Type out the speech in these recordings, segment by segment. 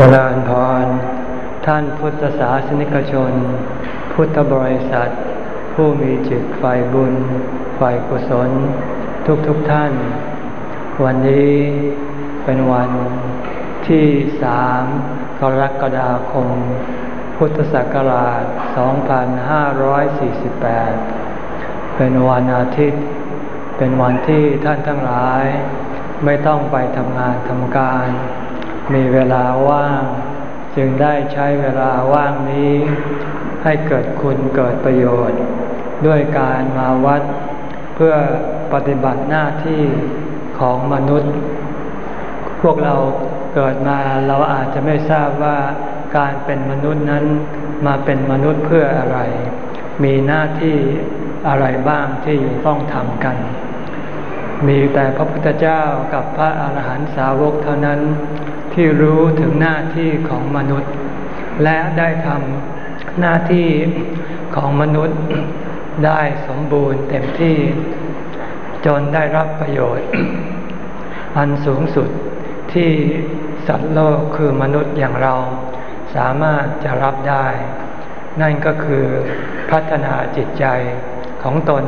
เจริญพร ท่านพุทธศาสนิกชน พุทธบริษัท ผู้มีจิตฝ่ายบุญ ฝ่ายกุศล ทุกทุกท่าน วันนี้เป็นวันที่สามกรกฎาคม พุทธศักราช 2548 เป็นวันอาทิตย์ เป็นวันที่ท่านทั้งหลาย ไม่ต้องไปทำงานทำการ มีเวลาว่าง จึงได้ใช้เวลาว่างนี้ ให้เกิดคุณเกิดประโยชน์ ด้วยการมาวัด เพื่อปฏิบัติหน้าที่ของมนุษย์ พวกเราเกิดมาเราอาจจะไม่ทราบว่าการเป็นมนุษย์นั้นมาเป็นมนุษย์เพื่ออะไร มีหน้าที่อะไรบ้างที่ต้องทำกัน มีแต่พระพุทธเจ้ากับพระอาหารหันตสาวกเท่านั้น ที่รู้ถึงหน้าที่ของมนุษย์ และได้ทำหน้าที่ของมนุษย์ได้สมบูรณ์เต็มที่ จนได้รับประโยชน์ อันสูงสุดที่สัตว์โลกคือมนุษย์อย่างเราสามารถจะรับได้ นั่นก็คือพัฒนาจิตใจของตน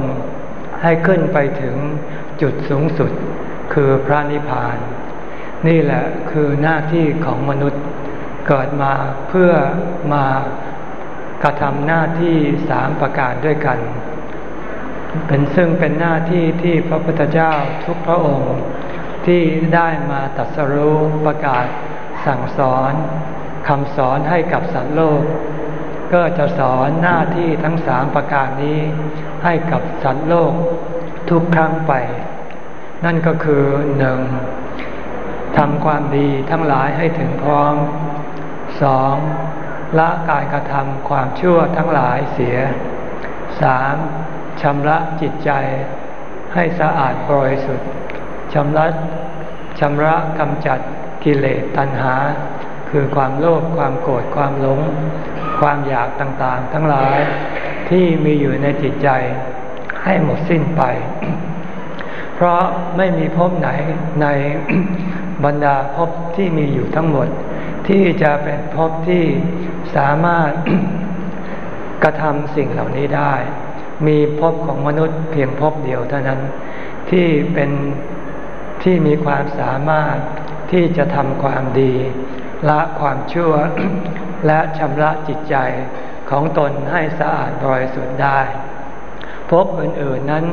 ให้ขึ้นไปถึงจุดสูงสุดคือพระนิพพาน นี่แหละคือหน้าที่ของมนุษย์เกิดมาเพื่อมากระทำหน้าที่สามประการด้วยกัน เป็นซึ่งเป็นหน้าที่ที่พระพุทธเจ้าทุกพระองค์ที่ได้มาตัดสรู้ประกาศสั่งสอนคำสอนให้กับสัตว์โลก ก็จะสอนหน้าที่ทั้งสามประการนี้ให้กับสัตว์โลกทุกครั้งไป นั่นก็คือหนึ่ง ทำความดีทั้งหลายให้ถึงพร้อมสองละการกระทำความชั่วทั้งหลายเสียสามชำระจิตใจให้สะอาดบริสุทธิ์ชำระชำระกำจัดกิเลสตัณหา คือความโลภความโกรธความหลง ความอยากต่างๆ ทั้งหลายที่มีอยู่ในจิตใจให้หมดสิ้นไป เพราะไม่มีภพไหนใน บรรดาภพที่มีอยู่ทั้งหมด ที่จะเป็นภพที่สามารถกระทำสิ่งเหล่านี้ได้ มีภพของมนุษย์เพียงภพเดียวเท่านั้น ที่เป็นที่มีความสามารถที่จะทำความดี ละความชั่ว และชำระจิตใจของตนให้สะอาดบริสุทธิ์ได้ภพอื่นๆนั้น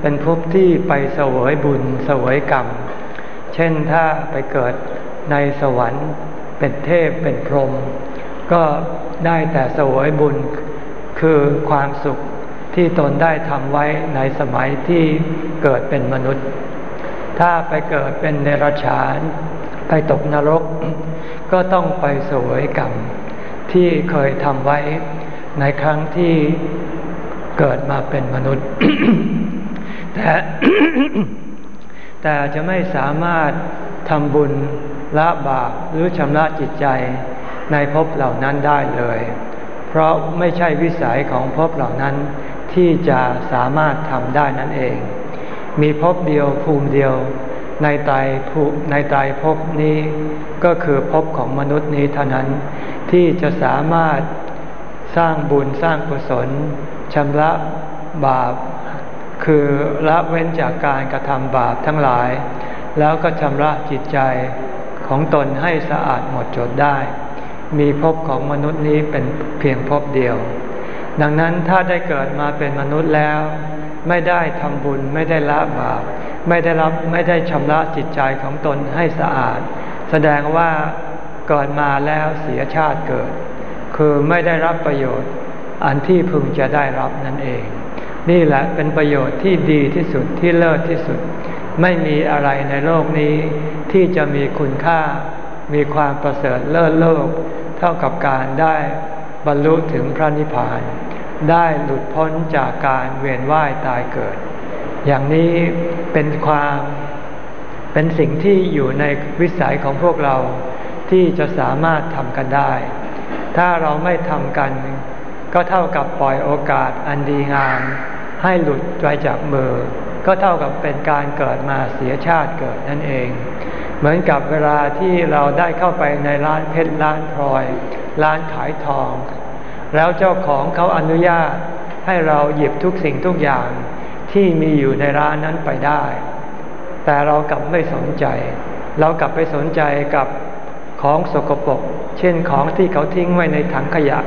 เป็นภพที่ไปเสวยบุญเสวยกรรม เช่นถ้าไปเกิดในสวรรค์เป็นเทพเป็นพรหมก็ได้แต่สวยบุญคือความสุขที่ตนได้ทำไว้ในสมัยที่เกิดเป็นมนุษย์ ถ้าไปเกิดเป็นเนรชาน ไปตกนรก ก็ต้องไปสวยกรรมที่เคยทำไว้ในครั้งที่เกิดมาเป็นมนุษย์ แต่ แต่จะไม่สามารถทำบุญละบาปหรือชำระจิตใจในภพเหล่านั้นได้เลย เพราะไม่ใช่วิสัยของภพเหล่านั้นที่จะสามารถทำได้นั่นเอง มีภพเดียวภูมิเดียวในไตภูในไตภพนี้ก็คือภพของมนุษย์นี้เท่านั้นที่จะสามารถสร้างบุญสร้างกุศลชำระบาป คือละเว้นจากการกระทำบาปทั้งหลาย แล้วก็ชำระจิตใจของตนให้สะอาดหมดจดได้ มีภพของมนุษย์นี้เป็นเพียงภพเดียว ดังนั้นถ้าได้เกิดมาเป็นมนุษย์แล้ว ไม่ได้ทำบุญไม่ได้ละบาปไม่ได้รับไม่ได้ชำระจิตใจของตนให้สะอาด แสดงว่าเกิดมาแล้วเสียชาติเกิด คือไม่ได้รับประโยชน์อันที่พึงจะได้รับนั่นเอง นี่แหละเป็นประโยชน์ที่ดีที่สุดที่เลิศที่สุด ไม่มีอะไรในโลกนี้ ที่จะมีคุณค่า มีความประเสริฐเลิศโลก เท่ากับการได้บรรลุถึงพระนิพพาน ได้หลุดพ้นจากการเวียนว่ายตายเกิด อย่างนี้เป็นความเป็นสิ่งที่อยู่ในวิสัยของพวกเราที่จะสามารถทำกันได้ ถ้าเราไม่ทำกัน ก็เท่ากับปล่อยโอกาสอันดีงาม ให้หลุดไปจากมือ ก็เท่ากับเป็นการเกิดมาเสียชาติเกิดนั่นเอง เหมือนกับเวลาที่เราได้เข้าไปในร้านเพชรร้านพลอย ร้านขายทอง แล้วเจ้าของเขาอนุญาตให้เราหยิบทุกสิ่งทุกอย่างที่มีอยู่ในร้านนั้นไปได้ แต่เรากลับไม่สนใจ เรากลับไปสนใจกับของสกปรก เช่นของที่เขาทิ้งไว้ในถังขยะ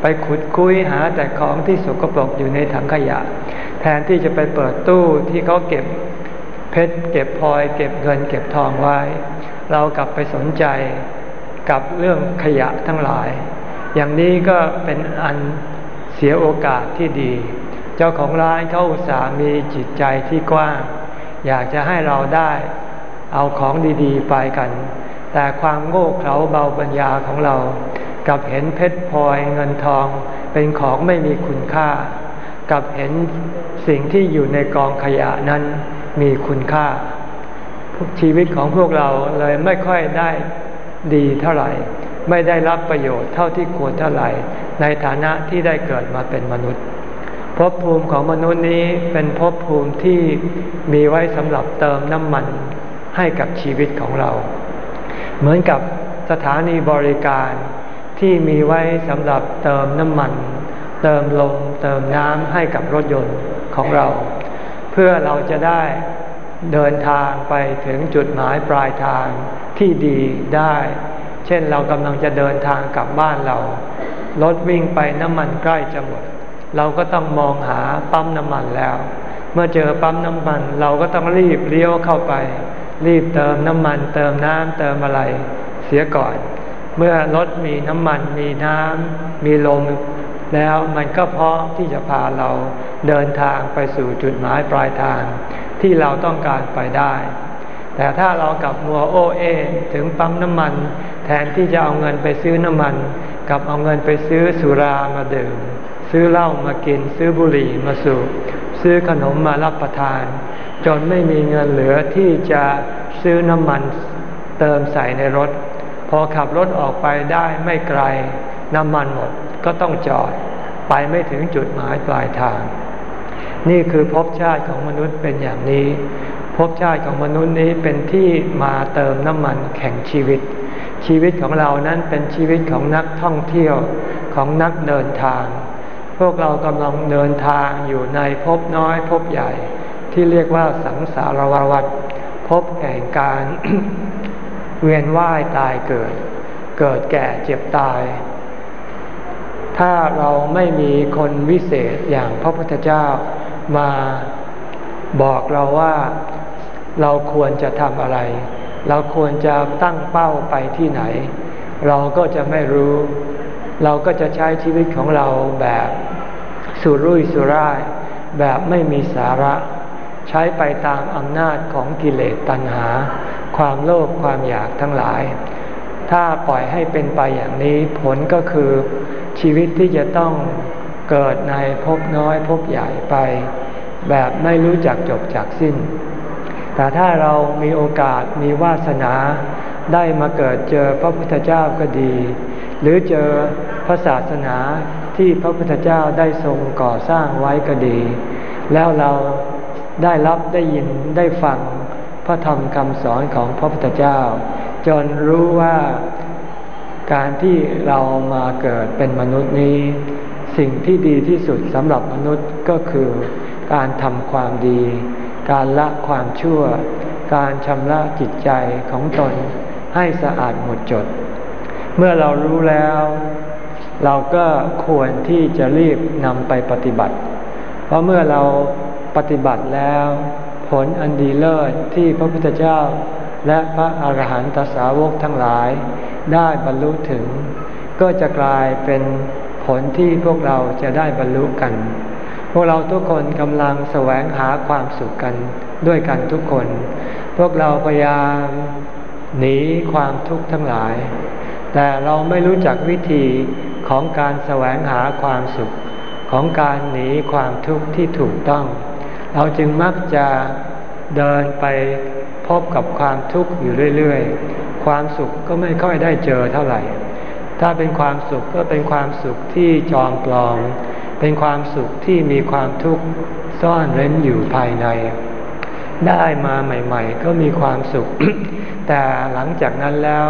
ไปขุดคุยหาแต่ของที่สกปรกอยู่ในถังขยะ แทนที่จะไปเปิดตู้ที่เขาเก็บเพชรเก็บพลอยเก็บเงินเก็บทองไว้ เรากลับไปสนใจกับเรื่องขยะทั้งหลาย อย่างนี้ก็เป็นอันเสียโอกาสที่ดี เจ้าของร้านเขาอุตส่าห์มีจิตใจที่กว้าง อยากจะให้เราได้เอาของดีๆ ไปกัน แต่ความโง่เขลาเบาปัญญาของเรา กับเห็นเพชรพลอยเงินทองเป็นของไม่มีคุณค่า กับเห็นสิ่งที่อยู่ในกองขยะนั้นมีคุณค่า ชีวิตของพวกเราเลยไม่ค่อยได้ดีเท่าไหร่ ไม่ได้รับประโยชน์เท่าที่ควรเท่าไหร่ ในฐานะที่ได้เกิดมาเป็นมนุษย์ภพภูมิของมนุษย์นี้เป็นภพภูมิที่มีไว้สำหรับเติมน้ำมันให้กับชีวิตของเรา เหมือนกับสถานีบริการ ที่มีไว้สำหรับเติมน้ำมัน เติมลมเติมน้ำให้กับรถยนต์ของเรา เพื่อเราจะได้เดินทางไปถึงจุดหมายปลายทางที่ดีได้ เช่นเรากำลังจะเดินทางกลับบ้านเรา รถวิ่งไปน้ำมันใกล้จะหมด เราก็ต้องมองหาปั๊มน้ำมันแล้ว เมื่อเจอปั๊มน้ำมันเราก็ต้องรีบเลี้ยวเข้าไป รีบเติมน้ำมัน เติมน้ำเติมอะไร เสียก่อน เมื่อรถมีน้ำมันมีน้ำมีลมแล้วมันก็พร้อมที่จะพาเราเดินทางไปสู่จุดหมายปลายทางที่เราต้องการไปได้ แต่ถ้าเรากับมัวโอเอถึงปั๊มน้ำมัน แทนที่จะเอาเงินไปซื้อน้ำมัน กับเอาเงินไปซื้อสุรามาดื่ม ซื้อเหล้ามากินซื้อบุหรี่มาสูบซื้อขนมมารับประทาน จนไม่มีเงินเหลือที่จะซื้อน้ำมันเติมใส่ในรถ พอขับรถออกไปได้ไม่ไกล น้ำมันหมดก็ต้องจอด ไปไม่ถึงจุดหมายปลายทาง นี่คือภพชาติของมนุษย์เป็นอย่างนี้ภพชาติของมนุษย์นี้เป็นที่มาเติมน้ำมันแข่งชีวิต ชีวิตของเรานั้นเป็นชีวิตของนักท่องเที่ยวของนักเดินทาง พวกเรากำลังเดินทางอยู่ในภพน้อยภพใหญ่ ที่เรียกว่าสังสารวัฏภพแห่งการ เวียนว่ายตายเกิด เกิดแก่เจ็บตาย ถ้าเราไม่มีคนวิเศษอย่างพระพุทธเจ้ามาบอกเราว่าเราควรจะทำอะไร เราควรจะตั้งเป้าไปที่ไหน เราก็จะไม่รู้ เราก็จะใช้ชีวิตของเราแบบสุรุ่ยสุร่าย แบบไม่มีสาระ ใช้ไปตามอำนาจของกิเลสตัณหา ความโลภความอยากทั้งหลาย ถ้าปล่อยให้เป็นไปอย่างนี้ผลก็คือชีวิตที่จะต้องเกิดในภพน้อยภพใหญ่ไป แบบไม่รู้จักจบจากสิ้น แต่ถ้าเรามีโอกาสมีวาสนาได้มาเกิดเจอพระพุทธเจ้าก็ดี หรือเจอพระศาสนาที่พระพุทธเจ้าได้ทรงก่อสร้างไว้ก็ดี แล้วเราได้รับได้ยินได้ฟัง ระธรรมคำสอนของพระพุทธเจ้า จนรู้ว่าการที่เรามาเกิดเป็นมนุษย์นี้ สิ่งที่ดีที่สุดสำหรับมนุษย์ก็คือการทำความดี การละความชั่ว การชำระจิตใจของตนให้สะอาดหมดจด เมื่อเรารู้แล้ว เราก็ควรที่จะรีบนำไปปฏิบัติ เพราะเมื่อเราปฏิบัติแล้ว ผลอันดีเลิศที่พระพุทธเจ้า และพระอาหารหันตสาวกทั้งหลาย ได้บรรลุถึง ก็จะกลายเป็นผลที่พวกเราจะได้บรรลุกัน พวกเราทุกคนกำลังแสวงหาความสุขกันด้วยกันทุกคน พวกเราพยายามหนีความทุกข์ทั้งหลาย แต่เราไม่รู้จักวิธีของการแสวงหาความสุข ของการหนีความทุกข์ที่ถูกต้อง เราจึงมักจะเดินไปพบกับความทุกข์อยู่เรื่อยๆ ความสุขก็ไม่ค่อยได้เจอเท่าไหร่ ถ้าเป็นความสุขก็เป็นความสุขที่จอมปลอม เป็นความสุขที่มีความทุกข์ซ่อนเร้นอยู่ภายใน ได้มาใหม่ ๆ ก็มีความสุขแแต่หลังจากนั้นแล้ว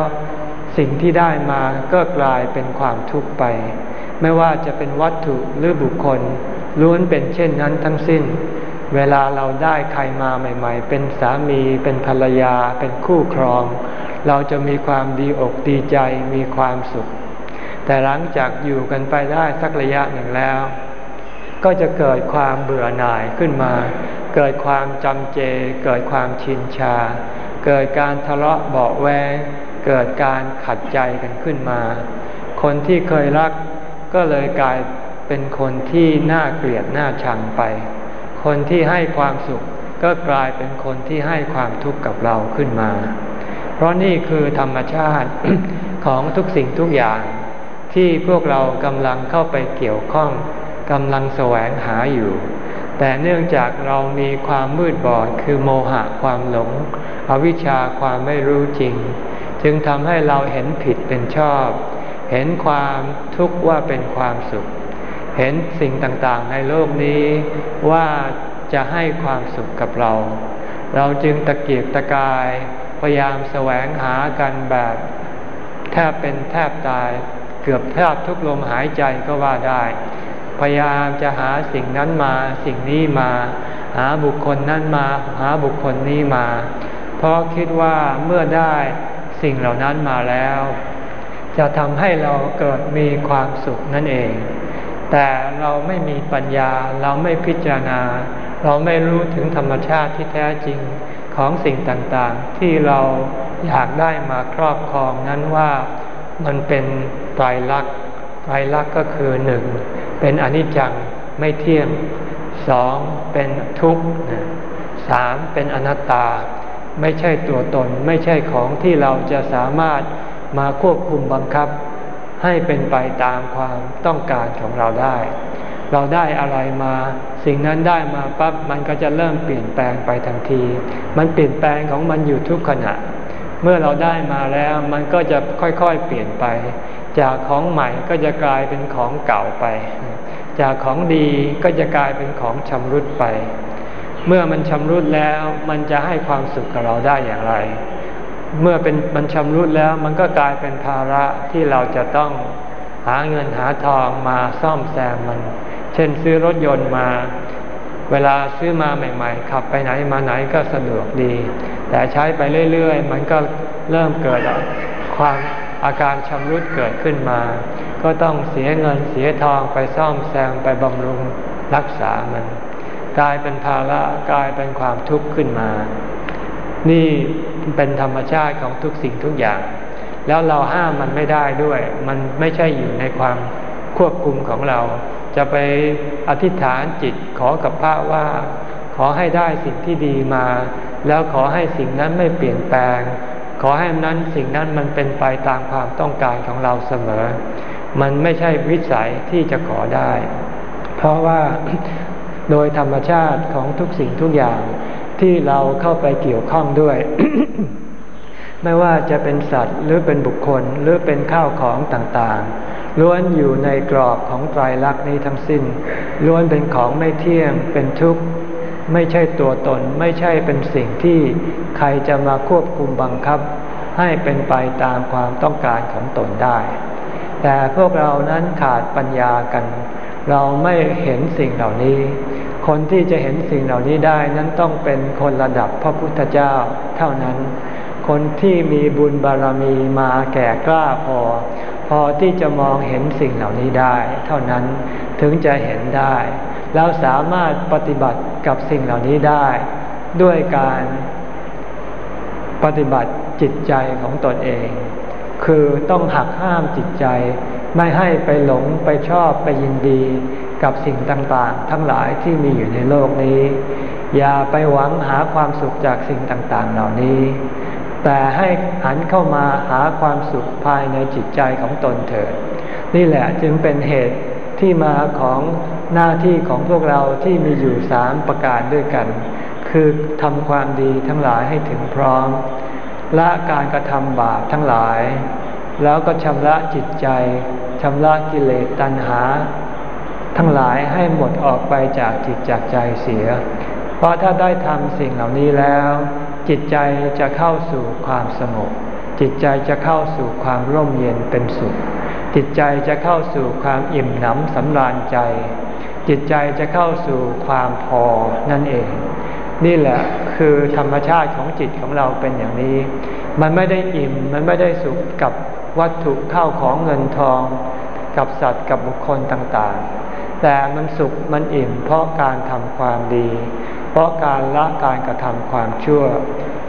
สิ่งที่ได้มาก็กลายเป็นความทุกข์ไป ไม่ว่าจะเป็นวัตถุหรือบุคคลล้วนเป็นเช่นนั้นทั้งสิ้น เวลาเราได้ใครมาใหม่ ๆ เป็นสามีเป็นภรรยาเป็นคู่ครอง เราจะมีความดีอกดีใจมีความสุข แต่หลังจากอยู่กันไปได้สักระยะหนึ่งแล้ว ก็จะเกิดความเบื่อหน่ายขึ้นมา เกิดความจำเจ เกิดความชินชา เกิดการทะเลาะเบาแวงเกิดการขัดใจกันขึ้นมา คนที่เคยรักก็เลยกลายเป็นคนที่น่าเกลียดน่าชังไป คนที่ให้ความสุขก็กลายเป็นคนที่ให้ความทุกข์กับเราขึ้นมา เพราะนี่คือธรรมชาติของทุกสิ่งทุกอย่าง ที่พวกเรากำลังเข้าไปเกี่ยวข้องกำลังแสวงหาอยู่ แต่เนื่องจากเรามีความมืดบอดคือโมหะความหลง อวิชชาความไม่รู้จริง จึงทำให้เราเห็นผิดเป็นชอบ เห็นความทุกข์ว่าเป็นความสุข เห็นสิ่งต่างๆในโลกนี้ว่าจะให้ความสุขกับเรา เราจึงตะเกียกตะกาย พยายามแสวงหากันแบบแทบเป็นแทบตาย เกือบแทบทุกลมหายใจก็ว่าได้ พยายามจะหาสิ่งนั้นมาสิ่งนี้มา หาบุคคลนั้นมา หาบุคคลนี้มา เพราะคิดว่าเมื่อได้สิ่งเหล่านั้นมาแล้ว จะทำให้เราเกิดมีความสุขนั่นเอง แต่เราไม่มีปัญญาเราไม่พิจารณา เราไม่รู้ถึงธรรมชาติที่แท้จริงของสิ่งต่างๆ ที่เราอยากได้มาครอบครองนั้นว่ามันเป็นไตรลักษณ์ไตรลักษณ์ก็คือหนึ่งเป็นอนิจจังไม่เที่ยงสองเป็นทุกข์สามเป็นอนัตตา ไม่ใช่ตัวตน ไม่ใช่ของที่เราจะสามารถมาควบคุมบังคับ ให้เป็นไปตามความต้องการของเราได้ เราได้อะไรมา สิ่งนั้นได้มาปั๊บมันก็จะเริ่มเปลี่ยนแปลงไปทันที มันเปลี่ยนแปลงของมันอยู่ทุกขณะ เมื่อเราได้มาแล้วมันก็จะค่อยๆเปลี่ยนไป จากของใหม่ก็จะกลายเป็นของเก่าไป จากของดีก็จะกลายเป็นของชำรุดไป เมื่อมันชำรุดแล้วมันจะให้ความสุขกับเราได้อย่างไร เมื่อเป็นมันชำรุดแล้วมันก็กลายเป็นภาระที่เราจะต้องหาเงินหาทองมาซ่อมแซมมัน เช่นซื้อรถยนต์มา เวลาซื้อมาใหม่ๆ ขับไปไหนมาไหนก็สะดวกดี แต่ใช้ไปเรื่อยๆ มันก็เริ่มเกิดความอาการชำรุดเกิดขึ้นมา ก็ต้องเสียเงินเสียทองไปซ่อมแซมไปบำรุงรักษามัน กลายเป็นภาระกลายเป็นความทุกข์ขึ้นมา นี่เป็นธรรมชาติของทุกสิ่งทุกอย่าง แล้วเราห้ามมันไม่ได้ด้วย มันไม่ใช่อยู่ในความควบคุมของเรา จะไปอธิษฐานจิตขอกับพระว่า ขอให้ได้สิ่งที่ดีมา แล้วขอให้สิ่งนั้นไม่เปลี่ยนแปลง ขอให้นั้นสิ่งนั้นมันเป็นไปตามความต้องการของเราเสมอ มันไม่ใช่วิสัยที่จะขอได้ เพราะว่าโดยธรรมชาติของทุกสิ่งทุกอย่าง ที่เราเข้าไปเกี่ยวข้องด้วย ไม่ว่าจะเป็นสัตว์หรือเป็นบุคคลหรือเป็นข้าวของต่างๆ ล้วนอยู่ในกรอบของไตรลักษณ์นี้ทั้งสิ้น ล้วนเป็นของไม่เที่ยงเป็นทุกข์ไม่ใช่ตัวตนไม่ใช่เป็นสิ่งที่ใครจะมาควบคุมบังคับ ให้เป็นไปตามความต้องการของตนได้ แต่พวกเรานั้นขาดปัญญากัน เราไม่เห็นสิ่งเหล่านี้ คนที่จะเห็นสิ่งเหล่านี้ได้นั้นต้องเป็นคนระดับพระพุทธเจ้าเท่านั้น คนที่มีบุญบารมีมาแก่กล้าพอ พอที่จะมองเห็นสิ่งเหล่านี้ได้ เท่านั้นถึงจะเห็นได้ แล้วสามารถปฏิบัติกับสิ่งเหล่านี้ได้ ด้วยการปฏิบัติจิตใจของตนเอง คือต้องหักห้ามจิตใจ ไม่ให้ไปหลงไปชอบไปยินดีกับสิ่งต่างๆ ทั้งหลายที่มีอยู่ในโลกนี้ อย่าไปหวังหาความสุขจากสิ่งต่างๆ เหล่านี้ แต่ให้หันเข้ามาหาความสุขภายในจิตใจของตนเถิด นี่แหละจึงเป็นเหตุที่มาของหน้าที่ของพวกเราที่มีอยู่สามประการด้วยกัน คือทำความดีทั้งหลายให้ถึงพร้อม ละการกระทำบาปทั้งหลาย แล้วก็ชำระจิตใจชำระกิเลสตัณหา ทั้งหลายให้หมดออกไปจากจิตจากใจเสีย เพราะถ้าได้ทำสิ่งเหล่านี้แล้ว จิตใจจะเข้าสู่ความสงบจิตใจจะเข้าสู่ความร่มเย็นเป็นสุข จิตใจจะเข้าสู่ความอิ่มหนำสำราญใจ จิตใจจะเข้าสู่ความพอนั่นเอง นี่แหละคือธรรมชาติของจิตของเราเป็นอย่างนี้ มันไม่ได้อิ่มมันไม่ได้สุขกับ วัตถุเข้าของเงินทอง กับสัตว์กับบุคคลต่างๆ แต่มันสุขมันอิ่มเพราะการทำความดี เพราะการละการกระทำความชั่ว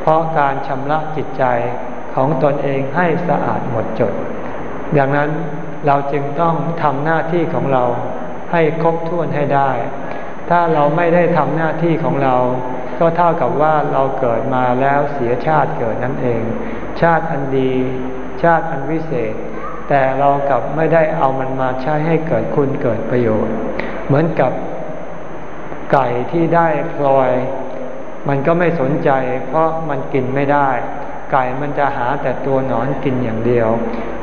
เพราะการชำระจิตใจของตนเองให้สะอาดหมดจด ดังนั้นเราจึงต้องทำหน้าที่ของเราให้ครบถ้วนให้ได้ ถ้าเราไม่ได้ทำหน้าที่ของเรา ก็เท่ากับว่าเราเกิดมาแล้วเสียชาติเกิดนั่นเอง ชาติอันดี ชาติอันวิเศษ แต่เรากลับไม่ได้เอามันมาใช้ให้เกิดคุณเกิดประโยชน์ เหมือนกับไก่ที่ได้พลอย มันก็ไม่สนใจ เพราะมันกินไม่ได้ ไก่มันจะหาแต่ตัวหนอนกินอย่างเดียว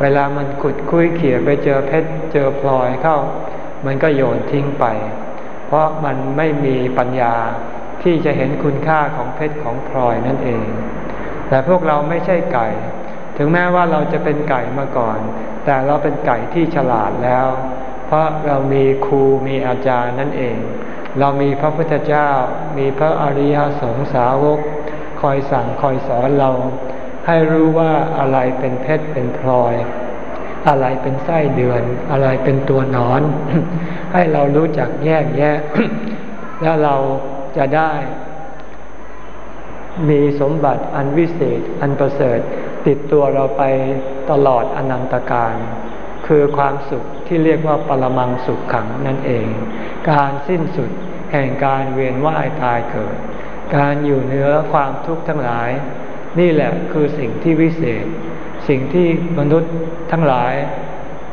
เวลามันขุดคุยเขี่ยไปเจอเพชรเจอพลอยเข้า มันก็โยนทิ้งไป เพราะมันไม่มีปัญญาที่จะเห็นคุณค่าของเพชรของพลอยนั่นเอง แต่พวกเราไม่ใช่ไก่ ถึงแม้ว่าเราจะเป็นไก่มาก่อน แต่เราเป็นไก่ที่ฉลาดแล้ว เพราะเรามีครูมีอาจารย์นั่นเอง เรามีพระพุทธเจ้า มีพระอริยสงสาวก คอยสั่งคอยสอนเรา ให้รู้ว่าอะไรเป็นเพชรเป็นพลอย อะไรเป็นไส้เดือน อะไรเป็นตัวนอน ให้เรารู้จักแยกแยะ แล้วเราจะได้ มีสมบัติอันวิเศษ อันประเสริฐ ติดตัวเราไปตลอดอนันตการ คือความสุขที่เรียกว่าปรมังสุขขังนั่นเอง การสิ้นสุดแห่งการเวียนว่ายตายเกิด การอยู่เหนือความทุกข์ทั้งหลาย นี่แหละคือสิ่งที่วิเศษ สิ่งที่มนุษย์ทั้งหลาย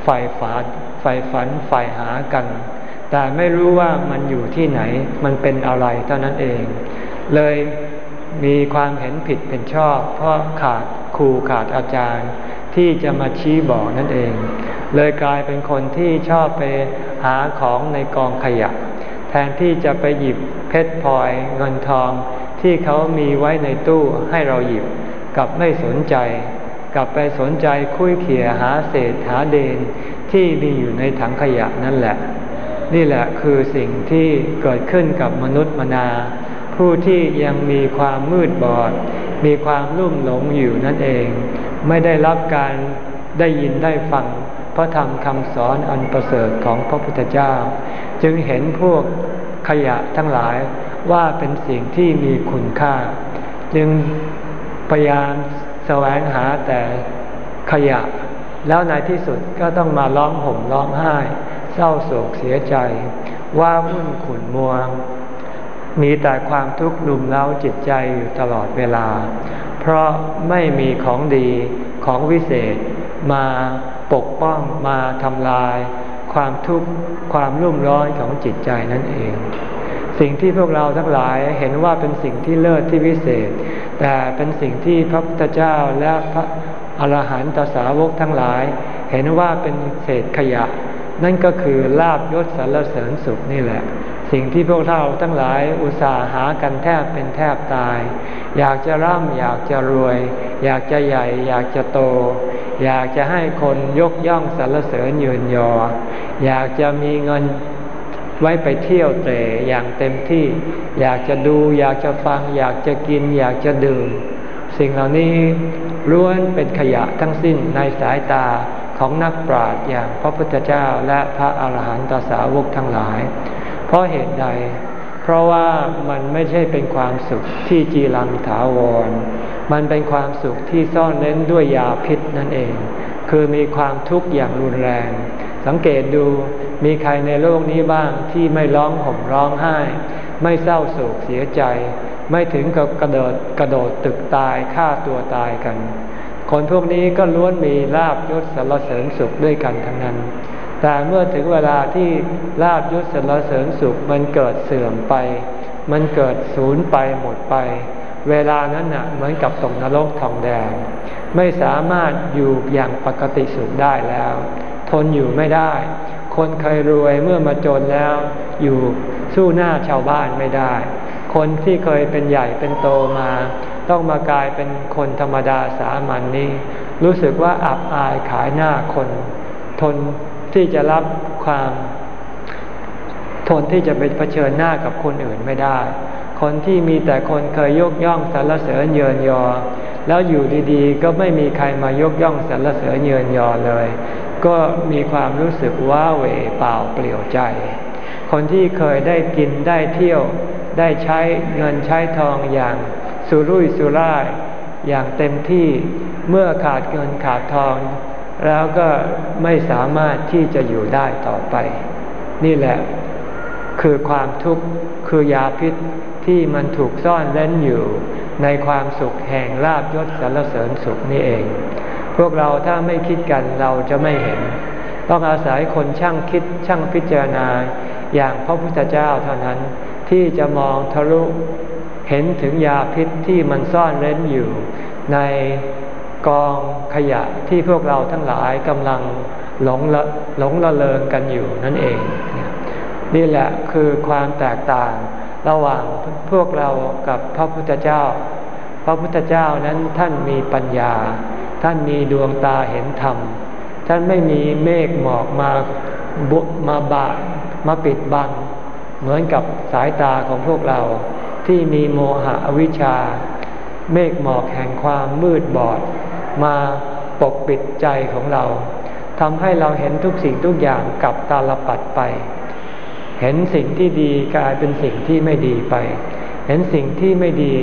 ใฝ่ฝันใฝ่ฝันใฝ่หากัน แต่ไม่รู้ว่ามันอยู่ที่ไหน มันเป็นอะไรเท่านั้นเอง เลย มีความเห็นผิดเป็นชอบ เพราะขาดครูขาดอาจารย์ ที่จะมาชี้บอกนั่นเอง เลยกลายเป็นคนที่ชอบไปหาของในกองขยะ แทนที่จะไปหยิบเพชรพลอยเงินทอง ที่เขามีไว้ในตู้ให้เราหยิบกลับไม่สนใจ กลับไปสนใจคุยเขี่ยหาเศษหาเดนที่มีอยู่ในถังขยะนั่นแหละ นี่แหละคือสิ่งที่เกิดขึ้นกับมนุษย์มนา ผู้ที่ยังมีความมืดบอด มีความลุ่มหลงอยู่นั่นเอง ไม่ได้รับการได้ยินได้ฟังพระธรรมคำสอนอันประเสริฐของพระพุทธเจ้า จึงเห็นพวกขยะทั้งหลายว่าเป็นสิ่งที่มีคุณค่า จึงพยายามแสวงหาแต่ขยะ แล้วในที่สุดก็ต้องมาร้องห่มร้องไห้ เศร้าโศกเสียใจ ว่าวุ่นขุนมัว มีแต่ความทุกข์ลุมเล้าจิตใจอยู่ตลอดเวลา เพราะไม่มีของดีของวิเศษมาปกป้องมาทำลาย ความทุกข์ความรุ่มร้อนของจิตใจนั่นเอง สิ่งที่พวกเราทั้งหลายเห็นว่าเป็นสิ่งที่เลิศที่วิเศษ แต่เป็นสิ่งที่พระพุทธเจ้าและพระอรหันตสาวกทั้งหลาย เห็นว่าเป็นเศษขยะ นั่นก็คือลาบยศสรรเสริญสุขนี่แหละ สิ่งที่พวกเราทั้งหลายอุตส่าห์หากันแทบเป็นแทบตาย อยากจะร่ำอยากจะรวย อยากจะใหญ่ อยากจะโต อยากจะให้คนยกย่องสรรเสริญยืนยอ อยากจะมีเงินไว้ไปเที่ยวเตะอย่างเต็มที่ อยากจะดูอยากจะฟัง อยากจะกิน อยากจะดื่ม สิ่งเหล่านี้ล้วนเป็นขยะทั้งสิ้นในสายตาของนักปราชญ์อย่างพระพุทธเจ้าและพระอาหารหันตสาวกทั้งหลาย ราะเหตุใด เพราะว่ามันไม่ใช่เป็นความสุขที่จีรังถาวร มันเป็นความสุขที่ซ่อนเล้นด้วยยาพิษนั่นเอง คือมีความทุกข์อย่างรุนแรง สังเกตดูมีใครในโลกนี้บ้างที่ไม่ร้องห่มร้องไห้ ไม่เศร้าโศกเสียใจ ไม่ถึงกับกระโดดกระโดดตึกตายฆ่าตัวตายกัน คนพวกนี้ก็ล้วนมีลาบยศสรรเสริญสุขด้วยกันทั้งนั้น แต่เมื่อถึงเวลาที่ลาบยศสรรเสริญสุขมันเกิดเสื่อมไป มันเกิดศูนย์ไปหมดไป เวลานั้นน่ะเหมือนกับตกนรกทองแดง ไม่สามารถอยู่อย่างปกติสุขได้แล้ว ทนอยู่ไม่ได้ คนเคยรวยเมื่อมาจนแล้ว อยู่สู้หน้าชาวบ้านไม่ได้ คนที่เคยเป็นใหญ่เป็นโตมา ต้องมากลายเป็นคนธรรมดาสามัญนนี้ รู้สึกว่าอับอายขายหน้าคน ทน ที่จะรับความทนที่จะไปเผชิญหน้ากับคนอื่นไม่ได้ คนที่มีแต่คนเคยยกย่องสรรเสริญเยินยอ แล้วอยู่ดีๆ ก็ไม่มีใครมายกย่องสรรเสริญเยินยอเลย ก็มีความรู้สึกว้าเหวเปล่าเปลี่ยวใจ คนที่เคยได้กินได้เที่ยวได้ใช้เงินใช้ทองอย่างสุรุ่ยสุร่ายอย่างเต็มที่เมื่อขาดเงินขาดทอง แล้วก็ไม่สามารถที่จะอยู่ได้ต่อไป นี่แหละ คือความทุกข์คือยาพิษที่มันถูกซ่อนเล่นอยู่ในความสุขแห่งลาบยศสรรเสริญสุขนี่เอง พวกเราถ้าไม่คิดกันเราจะไม่เห็น ต้องอาศัยคนช่างคิดช่างพิจารณา อย่างพระพุทธเจ้าเท่านั้นที่จะมองทะลุเห็นถึงยาพิษที่มันซ่อนเร้นอยู่ใน กองขยะที่พวกเราทั้งหลายกำลังหลงละหลงละเลงกันอยู่นั่นเอง นี่แหละคือความแตกต่างระหว่างพวกเรากับพระพุทธเจ้า พระพุทธเจ้านั้นท่านมีปัญญา ท่านมีดวงตาเห็นธรรม ท่านไม่มีเมฆหมอกมาบุมาบามาปิดบัง เหมือนกับสายตาของพวกเราที่มีโมหะอวิชชา เมฆหมอกแห่งความมืดบอด มาปกปิดใจของเราทำให้เราเห็นทุกสิ่งทุกอย่างกับตาลปัดไป เห็นสิ่งที่ดีกลายเป็นสิ่งที่ไม่ดีไป เห็นสิ่งที่ไม่ดี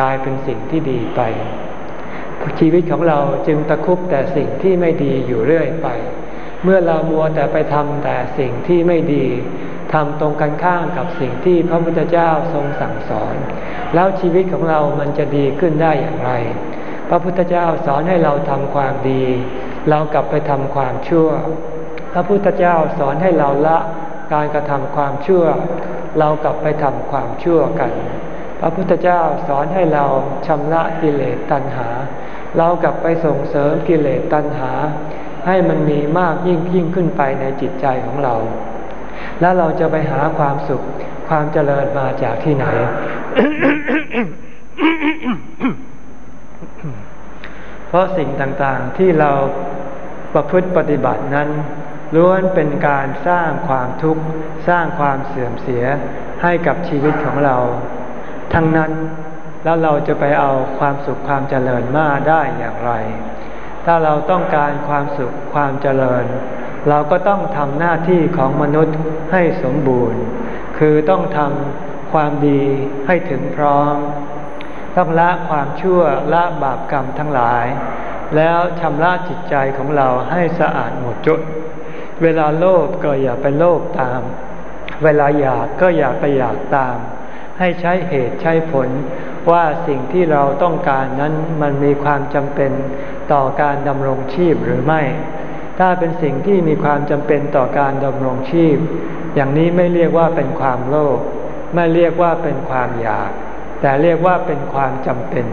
กลายเป็นสิ่งที่ดีไป ชีวิตของเราจึงตะคุบแต่สิ่งที่ไม่ดีอยู่เรื่อยไป เมื่อเรามัวแต่ไปทำแต่สิ่งที่ไม่ดีทำตรงกันข้ามกับสิ่งที่พระพุทธเจ้าทรงสั่งสอน แล้วชีวิตของเรามันจะดีขึ้นได้อย่างไร ระพุทธเจ้าสอนให้เราทำความดี เรากลับไปทำความชั่ว พระพุทธเจ้าสอนให้เราละการกระทำความชั่ว เรากลับไปทำความชั่วกัน พระพุทธเจ้าสอนให้เราชำระกิเลสตัณหา เรากลับไปส่งเสริมกิเลสตัณหา ให้มันมีมากยิ่งยิ่งขึ้นไปในจิตใจของเรา แล้วเราจะไปหาความสุขความเจริญมาจากที่ไหน เพราะสิ่งต่างๆที่เราประพฤติปฏิบัตินั้น ล้วนเป็นการสร้างความทุกข์สร้างความเสื่อมเสียให้กับชีวิตของเรา ทั้งนั้นแล้วเราจะไปเอาความสุขความเจริญมาได้อย่างไร ถ้าเราต้องการความสุขความเจริญ เราก็ต้องทำหน้าที่ของมนุษย์ให้สมบูรณ์ คือต้องทำความดีให้ถึงพร้อม ต้องละความชั่วละบาปกรรมทั้งหลาย แล้วชำระจิตใจของเราให้สะอาดหมดจด เวลาโลภก็อย่าไปโลภตาม เวลาอยากก็อย่าไปอยากตาม ให้ใช้เหตุใช้ผลว่าสิ่งที่เราต้องการนั้นมันมีความจำเป็นต่อการดำรงชีพหรือไม่ ถ้าเป็นสิ่งที่มีความจำเป็นต่อการดำรงชีพ อย่างนี้ไม่เรียกว่าเป็นความโลภไม่เรียกว่าเป็นความอยาก แต่เรียกว่าเป็นความจำเป็น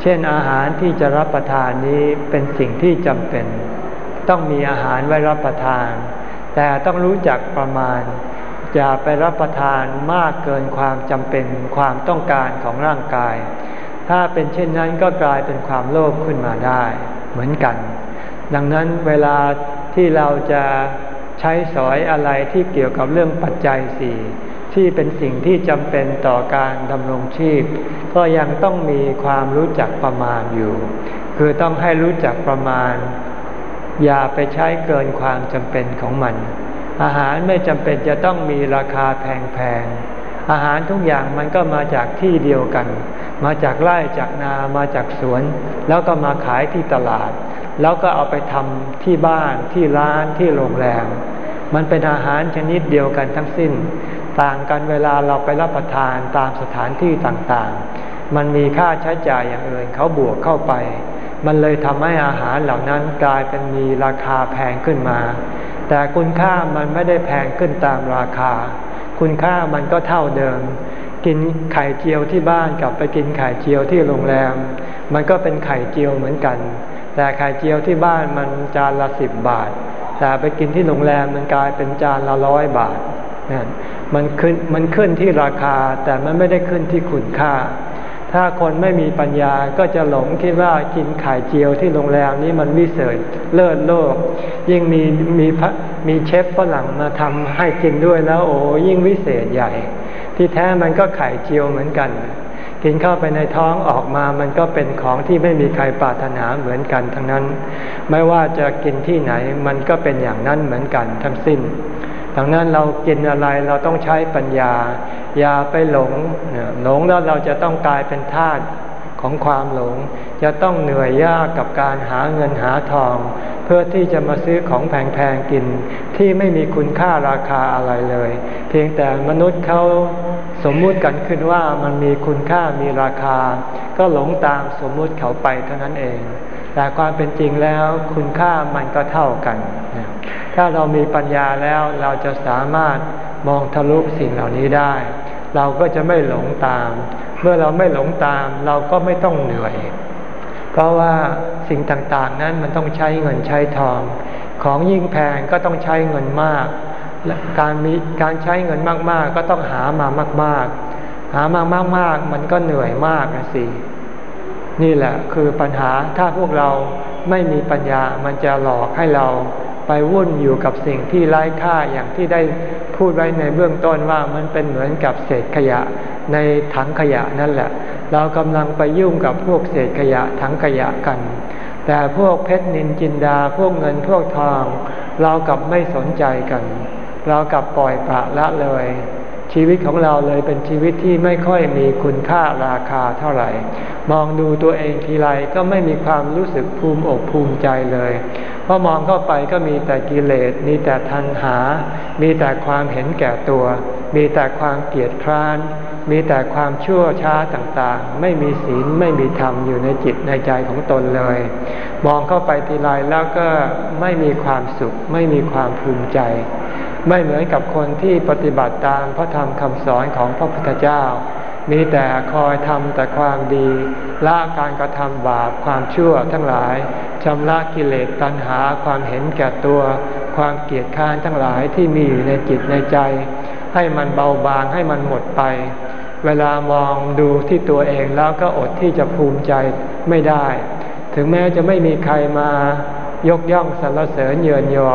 เช่นอาหารที่จะรับประทานนี้เป็นสิ่งที่จำเป็น ต้องมีอาหารไว้รับประทาน แต่ต้องรู้จักประมาณ อย่าไปรับประทานมากเกินความจำเป็นความต้องการของร่างกาย ถ้าเป็นเช่นนั้นก็กลายเป็นความโลภขึ้นมาได้ เหมือนกัน ดังนั้นเวลาที่เราจะใช้สอยอะไรที่เกี่ยวกับเรื่องปัจจัยสี่ ที่เป็นสิ่งที่จำเป็นต่อการดำรงชีพ ก็ยังต้องมีความรู้จักประมาณอยู่ คือต้องให้รู้จักประมาณ อย่าไปใช้เกินความจำเป็นของมัน อาหารไม่จำเป็นจะต้องมีราคาแพงๆ อาหารทุกอย่างมันก็มาจากที่เดียวกัน มาจากไร่จากนามาจากสวน แล้วก็มาขายที่ตลาด แล้วก็เอาไปทำที่บ้านที่ร้านที่โรงแรมมันเป็นอาหารชนิดเดียวกันทั้งสิ้น ต่างกันเวลาเราไปรับประทานตามสถานที่ต่างๆ มันมีค่าใช้จ่ายอย่างอื่นเขาบวกเข้าไป มันเลยทำให้อาหารเหล่านั้นกลายเป็นมีราคาแพงขึ้นมา แต่คุณค่ามันไม่ได้แพงขึ้นตามราคา คุณค่ามันก็เท่าเดิม กินไข่เจียวที่บ้านกับไปกินไข่เจียวที่โรงแรม มันก็เป็นไข่เจียวเหมือนกัน แต่ไข่เจียวที่บ้านมันจานละสิบบาท แต่ไปกินที่โรงแรมมันกลายเป็นจานละร้อยบาท มันขึ้นมันขึ้นที่ราคาแต่มันไม่ได้ขึ้นที่คุณค่า ถ้าคนไม่มีปัญญาก็จะหลงคิดว่ากินไข่เจียวที่โรงแรมนี้มันวิเศษเลิศโลก ยิ่งมีมีมีเชฟฝรั่งมาทำให้กินด้วยแล้วโอ้ยิ่งวิเศษใหญ่ ที่แท้มันก็ไข่เจียวเหมือนกัน กินเข้าไปในท้องออกมามันก็เป็นของที่ไม่มีใครปรารถนาเหมือนกันทั้งนั้น ไม่ว่าจะกินที่ไหนมันก็เป็นอย่างนั้นเหมือนกันทั้งสิ้น ดังนั้นเรากินอะไรเราต้องใช้ปัญญา อย่าไปหลง หลงแล้วเราจะต้องกลายเป็นทาสของความหลง จะต้องเหนื่อยยากกับการหาเงินหาทอง เพื่อที่จะมาซื้อของแพงๆกินที่ไม่มีคุณค่าราคาอะไรเลย เพียงแต่มนุษย์เขาสมมุติกันขึ้นว่ามันมีคุณค่ามีราคา ก็หลงตามสมมุติเขาไปเท่านั้นเอง แต่ความเป็นจริงแล้วคุณค่ามันก็เท่ากัน ถ้าเรามีปัญญาแล้วเราจะสามารถมองทะลุสิ่งเหล่านี้ได้ เราก็จะไม่หลงตาม เมื่อเราไม่หลงตาม เราก็ไม่ต้องเหนื่อย เพราะว่าสิ่งต่างๆนั้นมันต้องใช้เงินใช้ทอง ของยิ่งแพงก็ต้องใช้เงินมาก การมีการใช้เงินมากๆ ก็ต้องหามามาก ๆ หามามากๆ มันก็เหนื่อยมากนะสินี่แหละคือปัญหาถ้าพวกเราไม่มีปัญญามันจะหลอกให้เรา ไปวุ่นอยู่กับสิ่งที่ไร้ค่าอย่างที่ได้พูดไว้ในเบื้องต้นว่ามันเป็นเหมือนกับเศษขยะในถังขยะนั่นแหละ เรากำลังไปยุ่งกับพวกเศษขยะถังขยะกัน แต่พวกเพชรนินจินดาพวกเงินพวกทอง เรากลับไม่สนใจกัน เรากลับปล่อยปละละเลย ชีวิตของเราเลยเป็นชีวิตที่ไม่ค่อยมีคุณค่าราคาเท่าไหร่ มองดูตัวเองทีไรก็ไม่มีความรู้สึกภูมิอกภูมิใจเลย เพอมองเข้าไปก็มีแต่กิเลส มีแต่ทันหา มีแต่ความเห็นแก่ตัว มีแต่ความเกลียดคร้าน มีแต่ความชั่วช้าต่างๆ ไม่มีศีลไม่มีธรรมอยู่ในจิตในใจของตนเลย มองเข้าไปทีไรแล้วก็ไม่มีความสุข ไม่มีความภูมิใจ ไม่เหมือนกับคนที่ปฏิบัติตามพระธรรมคำสอนของพระพุทธเจ้า มีแต่คอยทำแต่ความดีละการกระทำบาปความชั่วทั้งหลายชำระกิเลสตัณหาความเห็นแก่ตัว ความเกียดค้านทั้งหลายที่มีอยู่ในจิตในใจ ให้มันเบาบางให้มันหมดไป เวลามองดูที่ตัวเองแล้วก็อดที่จะภูมิใจไม่ได้ ถึงแม้จะไม่มีใครมายกย่องสรรเสริญเยินยอ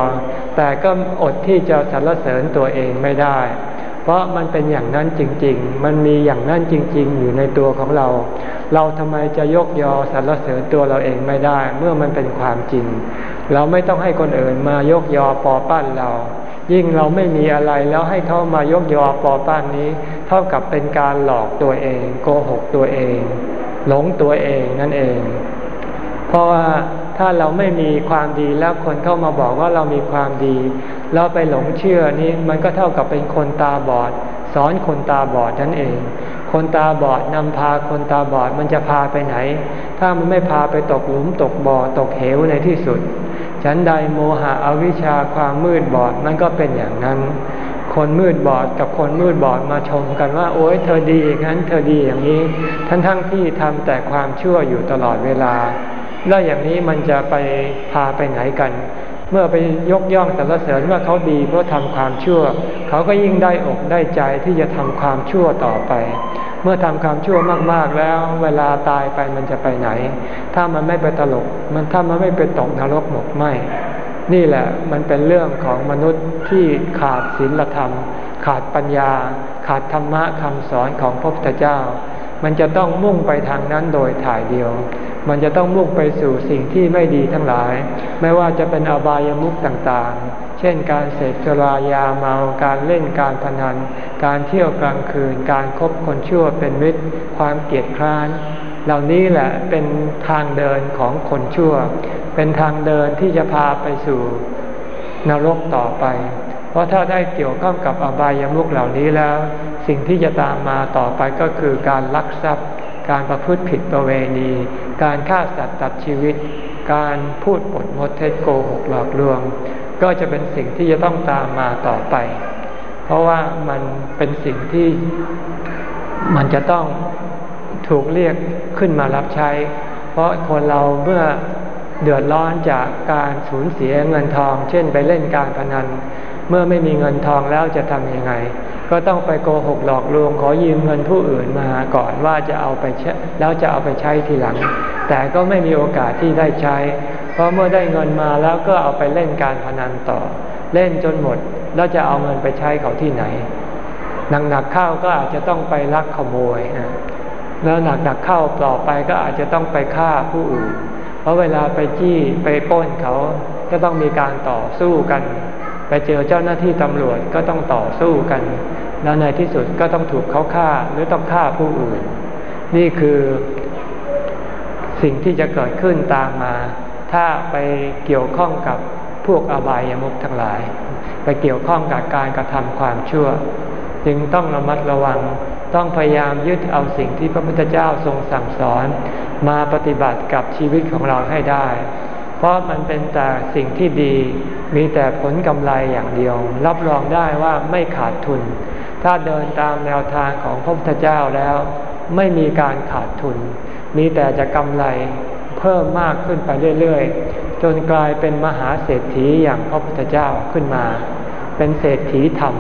แต่ก็อดที่จะสรรเสริญตัวเองไม่ได้ เพราะมันเป็นอย่างนั้นจริง ๆ มันมีอย่างนั้นจริง ๆ อยู่ในตัวของเรา เราทำไมจะยกยอสรรเสริญตัวเราเองไม่ได้ เมื่อมันเป็นความจริง เราไม่ต้องให้คนอื่นมายกยอปอปั้นเรา ยิ่งเราไม่มีอะไรแล้วให้เขามายกยอปอปั้นนี้ เท่ากับเป็นการหลอกตัวเอง โกหกตัวเอง หลงตัวเองนั่นเอง เพราะว่า ถ้าเราไม่มีความดีแล้วคนเข้ามาบอกว่าเรามีความดี เราไปหลงเชื่อนี้มันก็เท่ากับเป็นคนตาบอด สอนคนตาบอดนั่นเอง คนตาบอดนำพาคนตาบอดมันจะพาไปไหน ถ้ามันไม่พาไปตกหลุมตกบ่อตกเหวในที่สุด ฉันใดโมหะอวิชชาความมืดบอดมันก็เป็นอย่างนั้นคนมืดบอดกับคนมืดบอดมาชมกันว่า โอ้ยเธอดีอย่างนั้นเธอดีอย่างนี้ ทั้งทั้งที่ทำแต่ความชั่วอยู่ตลอดเวลา แล้วอย่างนี้มันจะไปพาไปไหนกัน เมื่อไปยกย่องสรรเสริญว่าเขาดีเพราะทำความชั่ว เขาก็ยิ่งได้อกได้ใจที่จะทำความชั่วต่อไป เมื่อทำความชั่วมากๆแล้ว เวลาตายไปมันจะไปไหน ถ้ามันไม่ไปตลก มันถ้ามันไม่ไปตกนรกหมกไหมนี่แหละมันเป็นเรื่องของมนุษย์ที่ขาดศีลธรรม ขาดปัญญา ขาดธรรมะคำสอนของพระพุทธเจ้า มันจะต้องมุ่งไปทางนั้นโดยถ่ายเดียว มันจะต้องมุ่งไปสู่สิ่งที่ไม่ดีทั้งหลาย ไม่ว่าจะเป็นอบายามุขต่างๆ เช่นการเสพสุรายาเมา การเล่นการพนัน การเที่ยวกลางคืน การครบคนชั่วเป็นมิตร ความเกลียดคร้าน เหล่านี้แหละเป็นทางเดินของคนชั่ว เป็นทางเดินที่จะพาไปสู่นรกต่อไป เพราะถ้าได้เกี่ยวข้องกับอบายามุขเหล่านี้แล้ว สิ่งที่จะตามมาต่อไปก็คือการลักทรัพย์ การประพฤติผิดประเวณี การฆ่าสัตว์ตัดชีวิต การพูดปดมดเท็จโกหกหลอกลวง ก็จะเป็นสิ่งที่จะต้องตามมาต่อไป เพราะว่ามันเป็นสิ่งที่มันจะต้องถูกเรียกขึ้นมารับใช้ เพราะคนเราเมื่อเดือดร้อนจากการสูญเสียเงินทอง เช่นไปเล่นการพนัน เมื่อไม่มีเงินทองแล้วจะทำยังไง ก็ต้องไปโกหกหลอกลวงขอยืมเงินผู้อื่นมาก่อนว่าจะเอาไปแล้วจะเอาไปใช้ทีหลัง แต่ก็ไม่มีโอกาสที่ได้ใช้ เพราะเมื่อได้เงินมาแล้วก็เอาไปเล่นการพนันต่อ เล่นจนหมดแล้วจะเอาเงินไปใช้เขาที่ไหนหนักๆเข้าก็อาจจะต้องไปลักขโมยแล้วหนักๆเข้าต่อไปก็อาจจะต้องไปฆ่าผู้อื่น เพราะเวลาไปจี้ไปป้นเขาก็ต้องมีการต่อสู้กัน ไปเจอเจ้าหน้าที่ตำรวจก็ต้องต่อสู้กัน แล้วในที่สุดก็ต้องถูกเขาฆ่าหรือต้องฆ่าผู้อื่น นี่คือสิ่งที่จะเกิดขึ้นตามมา ถ้าไปเกี่ยวข้องกับพวกอบายามุขทั้งหลาย ไปเกี่ยวข้องกับการกระทำความชั่ว จึงต้องระมัดระวังต้องพยายามยึดเอาสิ่งที่พระพุทธเจ้าทรงสั่งสอน มาปฏิบัติกับชีวิตของเราให้ได้ เพราะมันเป็นแต่สิ่งที่ดี มีแต่ผลกำไรอย่างเดียว รับรองได้ว่าไม่ขาดทุน ถ้าเดินตามแนวทางของพระพุทธเจ้าแล้ว ไม่มีการขาดทุน มีแต่จะกำไรเพิ่มมากขึ้นไปเรื่อยๆ จนกลายเป็นมหาเศรษฐีอย่างพระพุทธเจ้าขึ้นมา เป็นเศรษฐีธรรม